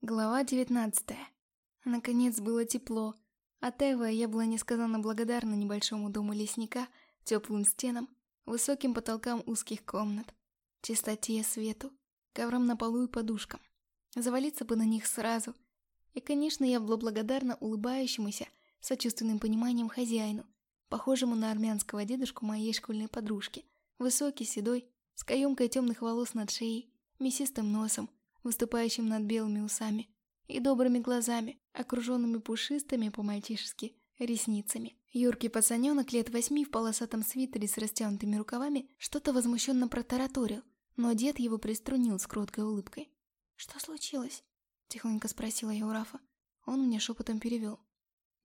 Глава девятнадцатая. Наконец было тепло. От Эва я была несказанно благодарна небольшому дому лесника, теплым стенам, высоким потолкам узких комнат, чистоте, свету, коврам на полу и подушкам. Завалиться бы на них сразу. И, конечно, я была благодарна улыбающемуся, сочувственным пониманием хозяину, похожему на армянского дедушку моей школьной подружки, высокий, седой, с каемкой темных волос над шеей, мясистым носом, выступающим над белыми усами, и добрыми глазами, окруженными пушистыми по-мальчишески ресницами. Юркий пацаненок лет восьми в полосатом свитере с растянутыми рукавами что-то возмущенно протараторил, но дед его приструнил с кроткой улыбкой. «Что случилось?» – тихонько спросила я у Рафа. Он мне шепотом перевел.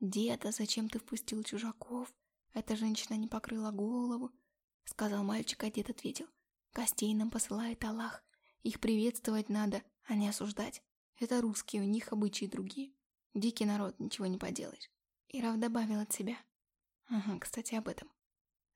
«Деда, зачем ты впустил чужаков? Эта женщина не покрыла голову», — сказал мальчик, а дед ответил. «Гостей нам посылает Аллах. Их приветствовать надо, а не осуждать. Это русские, у них обычаи другие. Дикий народ, ничего не поделаешь. И Раф добавил от себя. Ага, кстати, об этом.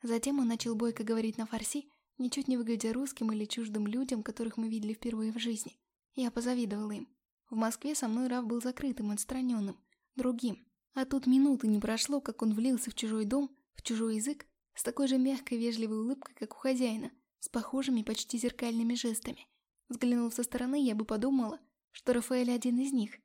Затем он начал бойко говорить на фарси, ничуть не выглядя русским или чуждым людям, которых мы видели впервые в жизни. Я позавидовала им. В Москве со мной Раф был закрытым, отстраненным, другим. А тут минуты не прошло, как он влился в чужой дом, в чужой язык, с такой же мягкой вежливой улыбкой, как у хозяина, с похожими почти зеркальными жестами. Взглянув со стороны, я бы подумала, что Рафаэль один из них.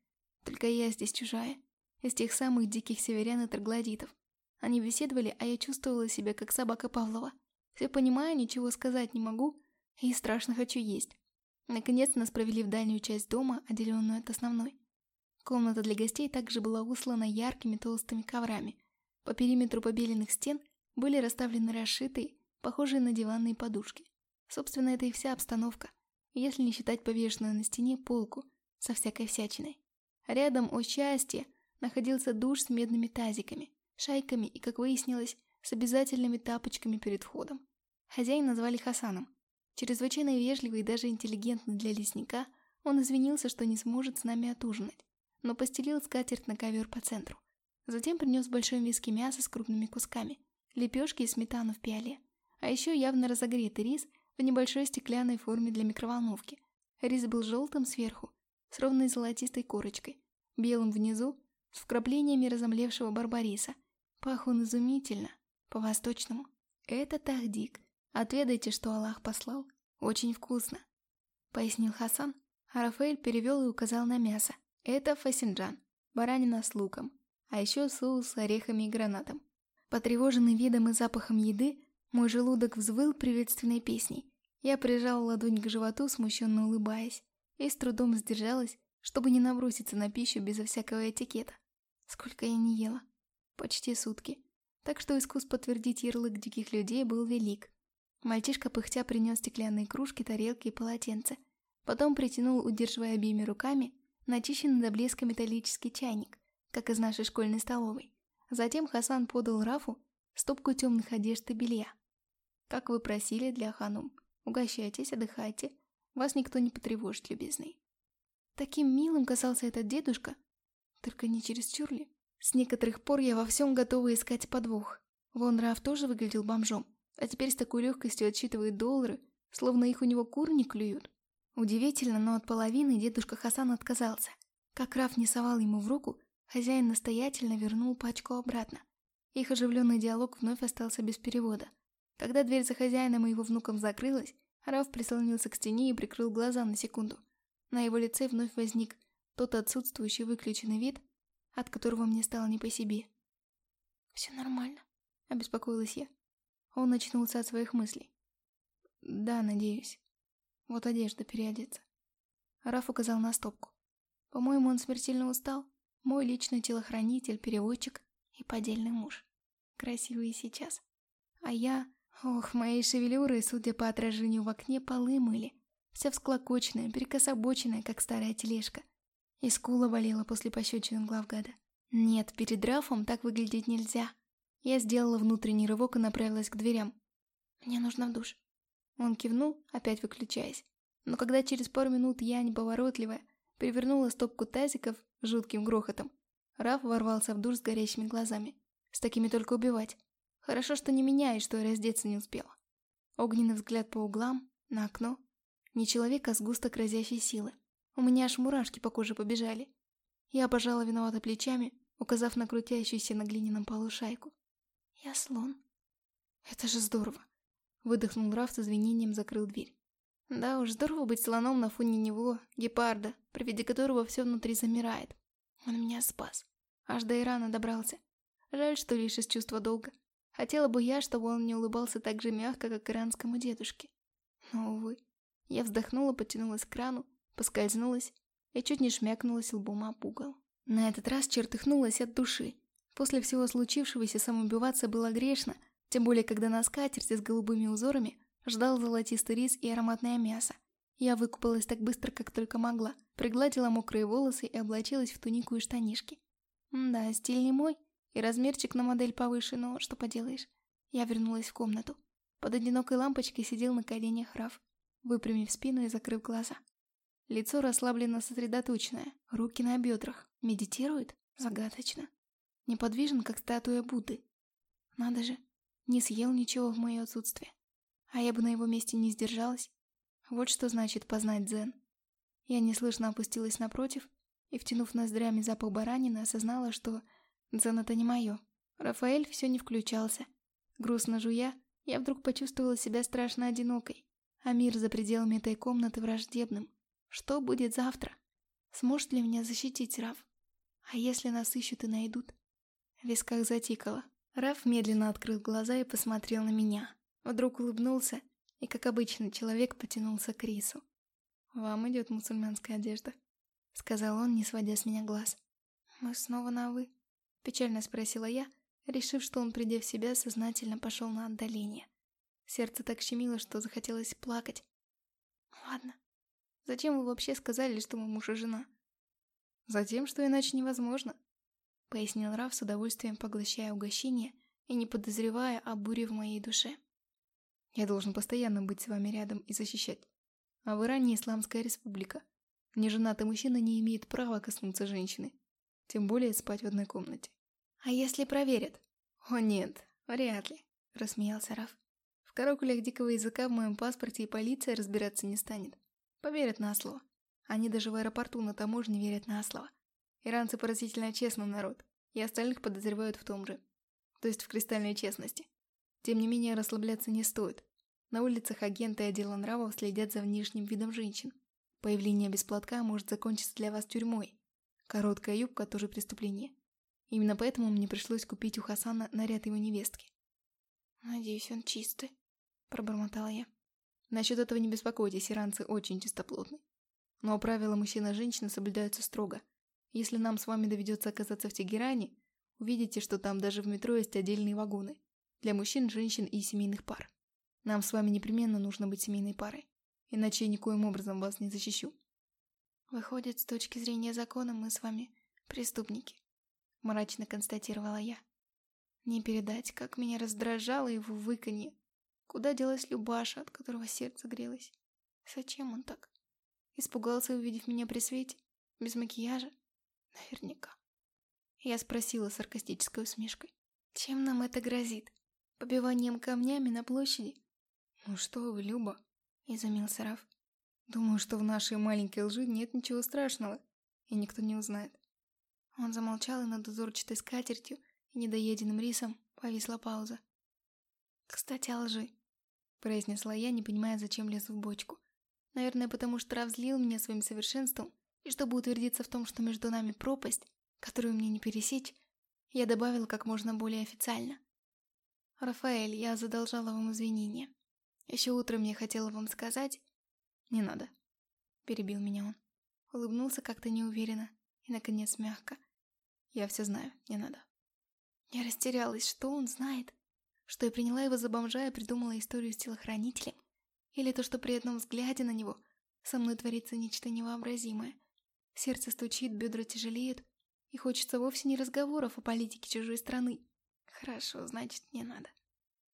Только я здесь чужая, из тех самых диких северян и троглодитов. Они беседовали, а я чувствовала себя как собака Павлова. Все понимаю, ничего сказать не могу и страшно хочу есть. Наконец нас провели в дальнюю часть дома, отделенную от основной. Комната для гостей также была услана яркими толстыми коврами. По периметру побеленных стен были расставлены расшитые, похожие на диванные подушки. Собственно, это и вся обстановка – если не считать повешенную на стене полку со всякой всячиной. Рядом, о счастье, находился душ с медными тазиками, шайками и, как выяснилось, с обязательными тапочками перед входом. Хозяина назвали Хасаном. Чрезвычайно вежливый и даже интеллигентный для лесника, он извинился, что не сможет с нами отужинать, но постелил скатерть на ковер по центру. Затем принес большой миски мяса с крупными кусками, лепешки и сметану в пиале, а еще явно разогретый рис в небольшой стеклянной форме для микроволновки. Рис был желтым сверху, с ровной золотистой корочкой, белым внизу, с вкраплениями разомлевшего барбариса. Пах он изумительно, по-восточному. Это тахдик. Отведайте, что Аллах послал. Очень вкусно. Пояснил Хасан, а Рафаэль перевел и указал на мясо. Это фасинджан, баранина с луком, а еще соус с орехами и гранатом. Потревоженный видом и запахом еды, мой желудок взвыл приветственной песней. Я прижала ладонь к животу, смущенно улыбаясь, и с трудом сдержалась, чтобы не наброситься на пищу безо всякого этикета. Сколько я не ела? Почти сутки. Так что искус подтвердить ярлык диких людей был велик. Мальчишка пыхтя принес стеклянные кружки, тарелки и полотенца. Потом притянул, удерживая обеими руками, начищенный до блеска металлический чайник, как из нашей школьной столовой. Затем Хасан подал Рафу стопку темных одежд и белья. Как вы просили для ханум. Угощайтесь, отдыхайте. Вас никто не потревожит, любезный. Таким милым казался этот дедушка. Только не через чурли. С некоторых пор я во всем готова искать подвох. Вон Раф тоже выглядел бомжом, а теперь с такой легкостью отсчитывает доллары, словно их у него кур не клюют. Удивительно, но от половины дедушка Хасан отказался. Как Раф не совал ему в руку, хозяин настоятельно вернул пачку обратно. Их оживленный диалог вновь остался без перевода. Когда дверь за хозяином и его внуком закрылась, Раф прислонился к стене и прикрыл глаза на секунду. На его лице вновь возник тот отсутствующий выключенный вид, от которого мне стало не по себе. «Все нормально», — обеспокоилась я. Он очнулся от своих мыслей. «Да, надеюсь. Вот одежда переодеться». Раф указал на стопку. «По-моему, он смертельно устал. Мой личный телохранитель, переводчик и поддельный муж. Красивый сейчас. А я... Ох, моей шевелюры, судя по отражению в окне, полы мыли. Вся всклокоченная, перекособоченная, как старая тележка. И скула болела после пощечины главгада. Нет, перед Рафом так выглядеть нельзя. Я сделала внутренний рывок и направилась к дверям. Мне нужно в душ. Он кивнул, опять выключаясь. Но когда через пару минут я, неповоротливая, перевернула стопку тазиков жутким грохотом, Раф ворвался в душ с горящими глазами. С такими только убивать. Хорошо, что не меня и что я раздеться не успела. Огненный взгляд по углам, на окно. Не человек, а сгусток разящей силы. У меня аж мурашки по коже побежали. Я пожала виновато плечами, указав на крутящуюся на глиняном полу шайку. «Я слон». «Это же здорово!» Выдохнул Раф с извинением, закрыл дверь. Да уж, здорово быть слоном на фоне него, гепарда, при виде которого все внутри замирает. Он меня спас. Аж до Ирана добрался. Жаль, что лишь из чувства долга. Хотела бы я, чтобы он не улыбался так же мягко, как иранскому дедушке. Но, увы. Я вздохнула, потянулась к крану, поскользнулась и чуть не шмякнулась лбом об угол. На этот раз чертыхнулась от души. После всего случившегося самоубиваться было грешно, тем более когда на скатерти с голубыми узорами ждал золотистый рис и ароматное мясо. Я выкупалась так быстро, как только могла, пригладила мокрые волосы и облачилась в тунику и штанишки. Да, стиль не мой, и размерчик на модель повыше, но что поделаешь. Я вернулась в комнату. Под одинокой лампочкой сидел на коленях Раф, выпрямив спину и закрыв глаза. Лицо расслабленно сосредоточенное, руки на бедрах. Медитирует? Загадочно. Неподвижен, как статуя Будды. Надо же, не съел ничего в мое отсутствие. А я бы на его месте не сдержалась. Вот что значит познать дзен. Я неслышно опустилась напротив и, втянув ноздрями запах баранины, осознала, что дзен это не мое. Рафаэль все не включался. Грустно жуя, я вдруг почувствовала себя страшно одинокой, а мир за пределами этой комнаты враждебным. Что будет завтра? Сможет ли меня защитить Раф? А если нас ищут и найдут? В висках затикало. Раф медленно открыл глаза и посмотрел на меня. Вдруг улыбнулся и, как обычно, человек потянулся к рису. «Вам идет мусульманская одежда», — сказал он, не сводя с меня глаз. «Мы снова на «вы», — печально спросила я, решив, что он, придя в себя, сознательно пошел на отдаление. Сердце так щемило, что захотелось плакать. «Ладно. Зачем вы вообще сказали, что мы муж и жена?» «Затем, что иначе невозможно», — пояснил Раф с удовольствием, поглощая угощение и не подозревая о буре в моей душе. Я должен постоянно быть с вами рядом и защищать. А в Иране Исламская республика. Неженатый мужчина не имеет права коснуться женщины. Тем более спать в одной комнате. А если проверят? О нет, вряд ли, рассмеялся Раф. В каракулях дикого языка в моем паспорте и полиция разбираться не станет. Поверят на слово. Они даже в аэропорту на таможне верят на слово. Иранцы поразительно честный народ, и остальных подозревают в том же. То есть в кристальной честности. Тем не менее, расслабляться не стоит. На улицах агенты отдела нравов следят за внешним видом женщин. Появление без платка может закончиться для вас тюрьмой. Короткая юбка тоже преступление. Именно поэтому мне пришлось купить у Хасана наряд его невестки. «Надеюсь, он чистый», — пробормотала я. Насчет этого не беспокойтесь, иранцы очень чистоплотны. Но правила мужчина-женщина соблюдаются строго. Если нам с вами доведется оказаться в Тегеране, увидите, что там даже в метро есть отдельные вагоны. Для мужчин, женщин и семейных пар. Нам с вами непременно нужно быть семейной парой. Иначе я никоим образом вас не защищу. Выходит, с точки зрения закона мы с вами преступники. Мрачно констатировала я. Не передать, как меня раздражало его выканье. Куда делась Любаша, от которого сердце грелось? Зачем он так? Испугался, увидев меня при свете? Без макияжа? Наверняка. Я спросила саркастической усмешкой. Чем нам это грозит? побиванием камнями на площади. «Ну что вы, Люба?» – изумился Раф. «Думаю, что в нашей маленькой лжи нет ничего страшного, и никто не узнает». Он замолчал, и над узорчатой скатертью и недоеденным рисом повисла пауза. «Кстати, о лжи», – произнесла я, не понимая, зачем лезу в бочку. Наверное, потому что Раф злил меня своим совершенством, и чтобы утвердиться в том, что между нами пропасть, которую мне не пересечь, я добавила как можно более официально – «Рафаэль, я задолжала вам извинения. Еще утром я хотела вам сказать...» «Не надо», — перебил меня он. Улыбнулся как-то неуверенно и, наконец, мягко. «Я все знаю, не надо». Я растерялась, что он знает? Что я приняла его за бомжа и придумала историю с телохранителем? Или то, что при одном взгляде на него со мной творится нечто невообразимое? Сердце стучит, бедра тяжелеют, и хочется вовсе не разговоров о политике чужой страны, Хорошо, значит, не надо.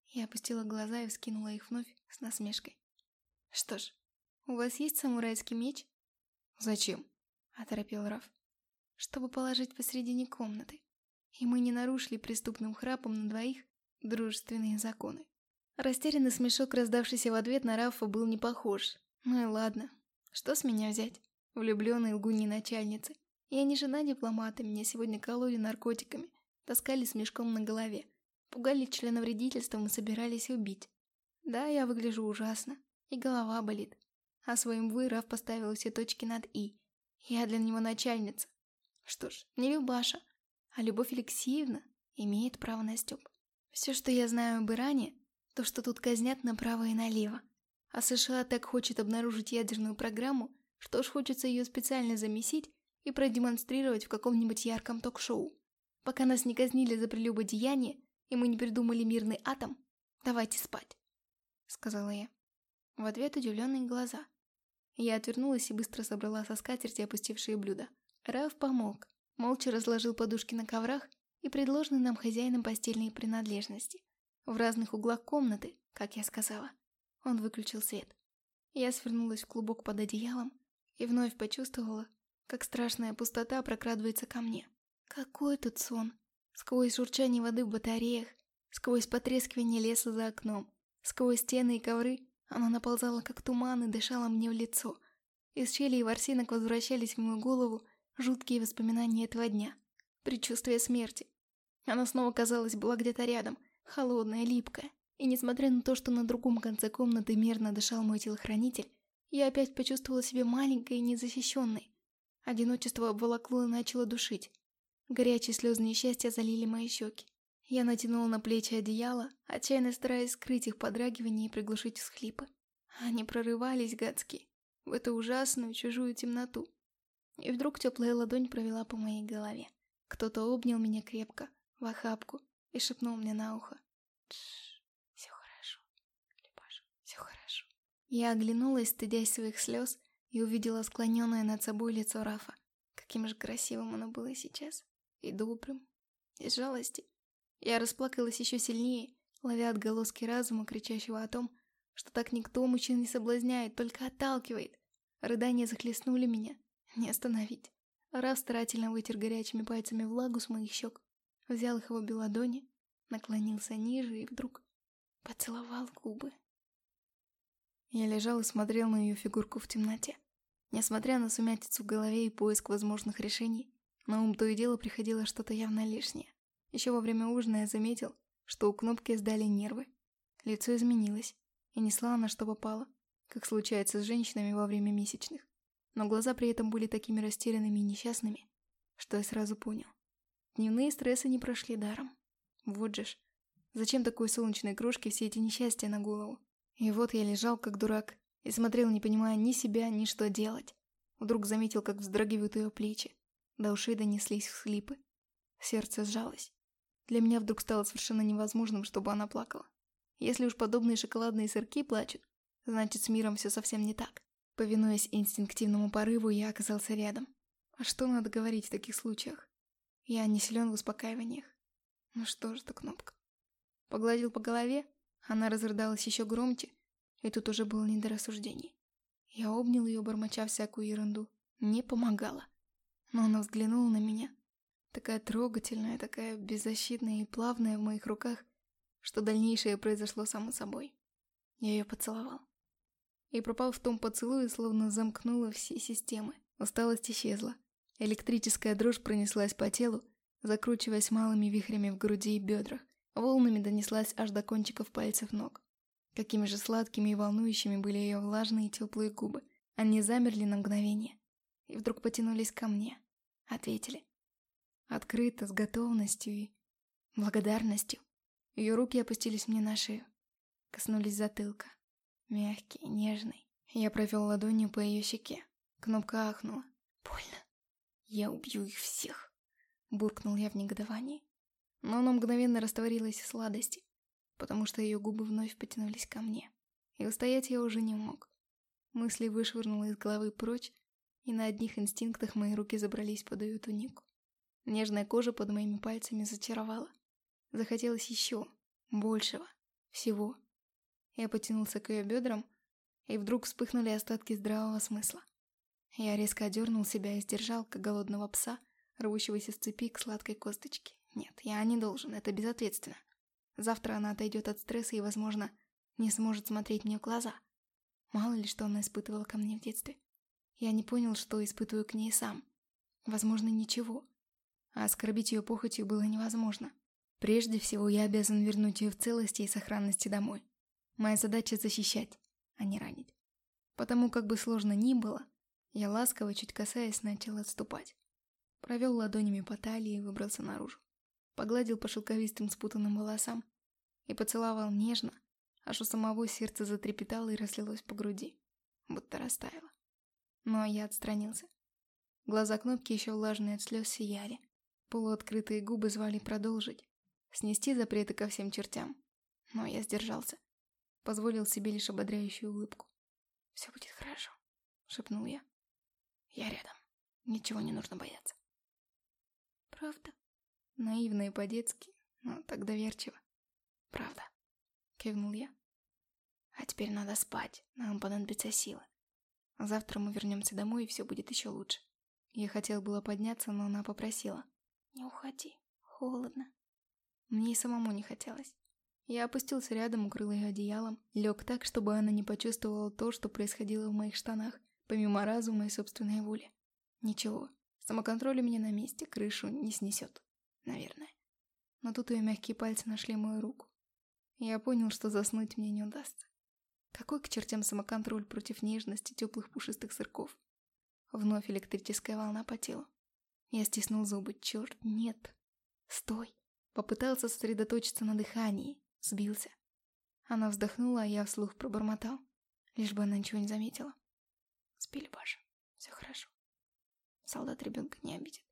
Я опустила глаза и вскинула их вновь с насмешкой. Что ж, у вас есть самурайский меч? Зачем? Оторопел Раф. Чтобы положить посредине комнаты. И мы не нарушили преступным храпом на двоих дружественные законы. Растерянный смешок, раздавшийся в ответ на Рафа, был не похож. Ну и ладно. Что с меня взять? влюбленной лгуни начальницы. Я не жена дипломата, меня сегодня кололи наркотиками, таскали с мешком на голове, пугали членовредительством и собирались убить. Да, я выгляжу ужасно, и голова болит. А своим «вы» Раф поставил все точки над «и». Я для него начальница. Что ж, не Любаша, а Любовь Алексеевна имеет право на Степ. Все, что я знаю об Иране, то, что тут казнят направо и налево. А США так хочет обнаружить ядерную программу, что уж хочется ее специально замесить и продемонстрировать в каком-нибудь ярком ток-шоу. Пока нас не казнили за прелюбодеяние, и мы не придумали мирный атом, давайте спать, сказала я. В ответ удивленные глаза. Я отвернулась и быстро собрала со скатерти опустевшие блюда. Раф помог, молча разложил подушки на коврах и предложенные нам хозяином постельные принадлежности. В разных углах комнаты, как я сказала. Он выключил свет. Я свернулась в клубок под одеялом и вновь почувствовала, как страшная пустота прокрадывается ко мне. Какой тут сон! Сквозь журчание воды в батареях, сквозь потрескивание леса за окном, сквозь стены и ковры она наползала как туман и дышала мне в лицо. Из щелей ворсинок возвращались в мою голову жуткие воспоминания этого дня. Предчувствие смерти. Она снова, казалось, была где-то рядом, холодная, липкая. И несмотря на то, что на другом конце комнаты мерно дышал мой телохранитель, я опять почувствовала себя маленькой и незащищенной. Одиночество обволокло и начало душить. Горячие слезы несчастья залили мои щеки. Я натянула на плечи одеяло, отчаянно стараясь скрыть их подрагивание и приглушить всхлипы. Они прорывались, гадские, в эту ужасную чужую темноту. И вдруг теплая ладонь провела по моей голове. Кто-то обнял меня крепко, в охапку, и шепнул мне на ухо. Тш, все хорошо, Лепаша, все хорошо. Я оглянулась, стыдясь своих слез, и увидела склоненное над собой лицо Рафа. Каким же красивым оно было сейчас. И добрым, и жалости. Я расплакалась еще сильнее, ловя отголоски разума, кричащего о том, что так никто мужчин не соблазняет, только отталкивает. Рыдания захлестнули меня. Не остановить. Раз старательно вытер горячими пальцами влагу с моих щек, взял их в обе ладони, наклонился ниже и вдруг поцеловал губы. Я лежал и смотрел на ее фигурку в темноте. Несмотря на сумятицу в голове и поиск возможных решений, на ум то и дело приходило что-то явно лишнее. Еще во время ужина я заметил, что у кнопки сдали нервы. Лицо изменилось, и несла она что попало, как случается с женщинами во время месячных. Но глаза при этом были такими растерянными и несчастными, что я сразу понял. Дневные стрессы не прошли даром. Вот же ж, зачем такой солнечной крошке все эти несчастья на голову? И вот я лежал как дурак и смотрел, не понимая ни себя, ни что делать. Вдруг заметил, как вздрагивают ее плечи. До ушей донеслись всхлипы. Сердце сжалось. Для меня вдруг стало совершенно невозможным, чтобы она плакала. Если уж подобные шоколадные сырки плачут, значит с миром все совсем не так. Повинуясь инстинктивному порыву, я оказался рядом. А что надо говорить в таких случаях? Я не силен в успокаиваниях. Ну что же, это кнопка. Погладил по голове, она разрыдалась еще громче, и тут уже было не до рассуждений. Я обнял ее, бормоча всякую ерунду. Не помогала. Но она взглянула на меня, Такая трогательная, такая беззащитная и плавная в моих руках, что дальнейшее произошло само собой. Я ее поцеловал. И пропал в том поцелуе, словно замкнула все системы. Усталость исчезла. Электрическая дрожь пронеслась по телу, закручиваясь малыми вихрями в груди и бедрах. Волнами донеслась аж до кончиков пальцев ног. Какими же сладкими и волнующими были ее влажные и теплые губы. Они замерли на мгновение. И вдруг потянулись ко мне. Ответили. Открыто, с готовностью и благодарностью. Ее руки опустились мне на шею. Коснулись затылка. Мягкий, нежный. Я провел ладонью по ее щеке. Кнопка ахнула. Больно. Я убью их всех. Буркнул я в негодовании. Но оно мгновенно растворилось в сладости, потому что ее губы вновь потянулись ко мне. И устоять я уже не мог. Мысли вышвырнула из головы прочь, и на одних инстинктах мои руки забрались под ее тунику. Нежная кожа под моими пальцами зачаровала. Захотелось еще, большего, всего. Я потянулся к ее бедрам, и вдруг вспыхнули остатки здравого смысла. Я резко одернул себя и сдержал, как голодного пса, рвущегося с цепи к сладкой косточке. Нет, я не должен, это безответственно. Завтра она отойдет от стресса и, возможно, не сможет смотреть мне в глаза. Мало ли, что она испытывала ко мне в детстве. Я не понял, что испытываю к ней сам. Возможно, ничего. А оскорбить ее похотью было невозможно. Прежде всего, я обязан вернуть ее в целости и сохранности домой. Моя задача защищать, а не ранить. Потому как бы сложно ни было, я ласково, чуть касаясь, начал отступать. Провел ладонями по талии и выбрался наружу. Погладил по шелковистым спутанным волосам и поцеловал нежно, аж у самого сердце затрепетало и разлилось по груди, будто растаяло. Но я отстранился. Глаза кнопки еще влажные от слез сияли. Полуоткрытые губы звали продолжить. Снести запреты ко всем чертям. Но я сдержался. Позволил себе лишь ободряющую улыбку. «Все будет хорошо», — шепнул я. «Я рядом. Ничего не нужно бояться». «Правда?» Наивно и по-детски, но так доверчиво. «Правда», — кивнул я. «А теперь надо спать, нам понадобится сила. Завтра мы вернемся домой, и все будет еще лучше». Я хотел было подняться, но она попросила. «Не уходи, холодно». Мне и самому не хотелось. Я опустился рядом, укрыл ее одеялом, лег так, чтобы она не почувствовала то, что происходило в моих штанах, помимо разума и собственной воли. Ничего, самоконтроль у меня на месте, крышу не снесет. Наверное. Но тут ее мягкие пальцы нашли мою руку. Я понял, что заснуть мне не удастся. Какой к чертям самоконтроль против нежности теплых пушистых сырков? Вновь электрическая волна по телу. Я стиснул зубы. Черт, нет. Стой. Попытался сосредоточиться на дыхании. Сбился. Она вздохнула, а я вслух пробормотал. Лишь бы она ничего не заметила. Спили, Паша. Все хорошо. Солдат ребенка не обидит.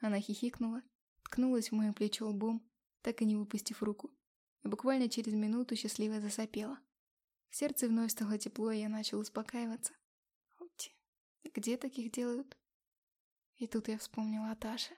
Она хихикнула, ткнулась в мое плечо лбом, так и не выпустив руку. И буквально через минуту счастливо засопела. В сердце вновь стало тепло, и я начал успокаиваться. Где таких делают? И тут я вспомнила о Таше.